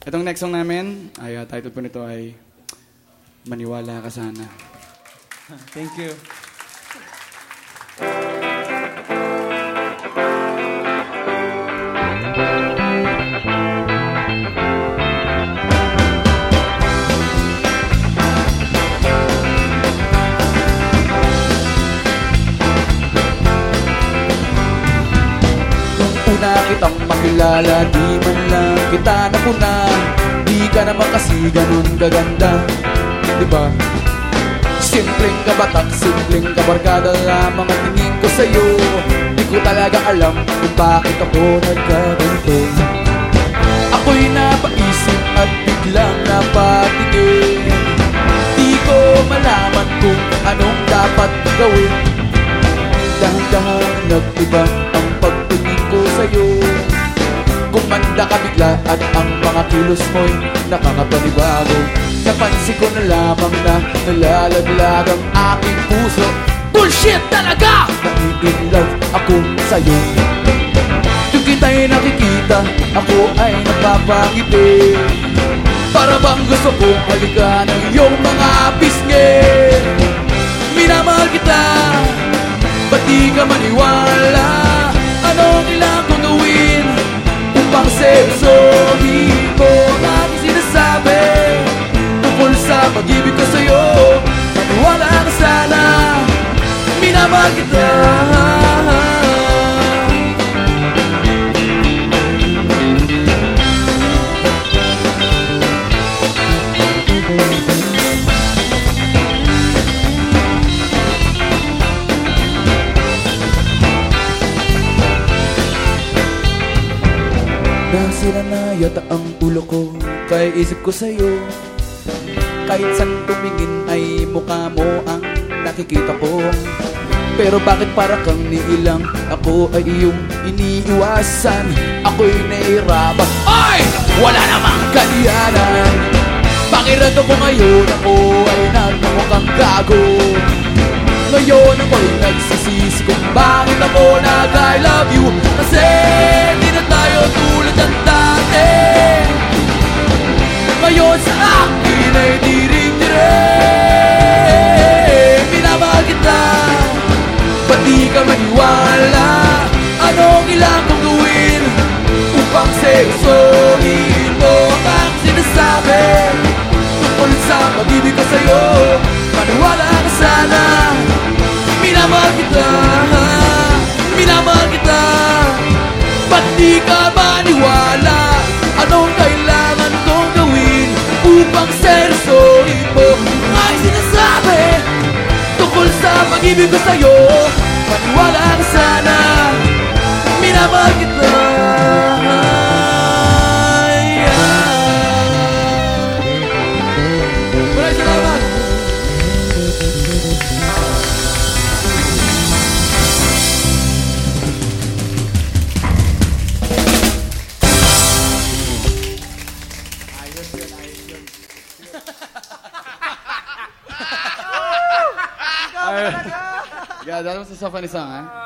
Itong next song namin, ay uh, title po nito ay Maniwala ka sana. Thank you. Una kitang makilala, di man lang kita napuna. Di ka naman kasi ganun kaganda, di ba? Simpleng kabatak, simpleng kabarkada lamang ang tingin ko sa'yo. Di ko talaga alam kung bakit ako nagkaganito Ako'y napaisip at biglang napatingin Di ko malaman kung anong dapat gawin. Dahan-dahan nag-iba Kumanda ka bigla at ang mga kilos mo'y nakakapanibago. Napansin ko na lamang na nalalaglag ang aking puso. Bullshit talaga! Nai-inlove ako sa'yo. Yung kita'y nakikita, ako ay napapangiti. Para bang gusto kong halikan ang iyong mga pisngi. Minamahal kita Ba't di ka maniwala? Seryosohin ko ang sinasabi. Tungkol sa pag-ibig ko sa'yo Maniwala ka sana. Minamahal kita Nasira na yata ang ulo ko Kaya isip ko sa'yo. Kahit saan tumingin ay mukha mo ang nakikita ko. Pero bakit para kang niilang Ako ay iyong iniiwasan? Ako'y nahihirapan Ay! Wala namang kaliyanan Pakiramdam ko ngayon Ako ay nagmukhang gago. Ngayon ako'y nagsisisi kung bakit ako nag I love you. Kasi ka maniwala. Anong kailangan kong gawin Upang seryosohin mo ang sinasabi? Tungkol sa pag-ibig ko sa'yo Maniwala ka sana. Minamahal kita. Minamahal kita. Ba't di ka maniwala? Anong kailangan kong gawin Upang seryosohin mo? Ang sinasabi Tungkol sa pag-ibig ko sa'yo Maniwala ka sana Minamahal kita Maraming salamat Yeah, Gadara você só fã de samba, né?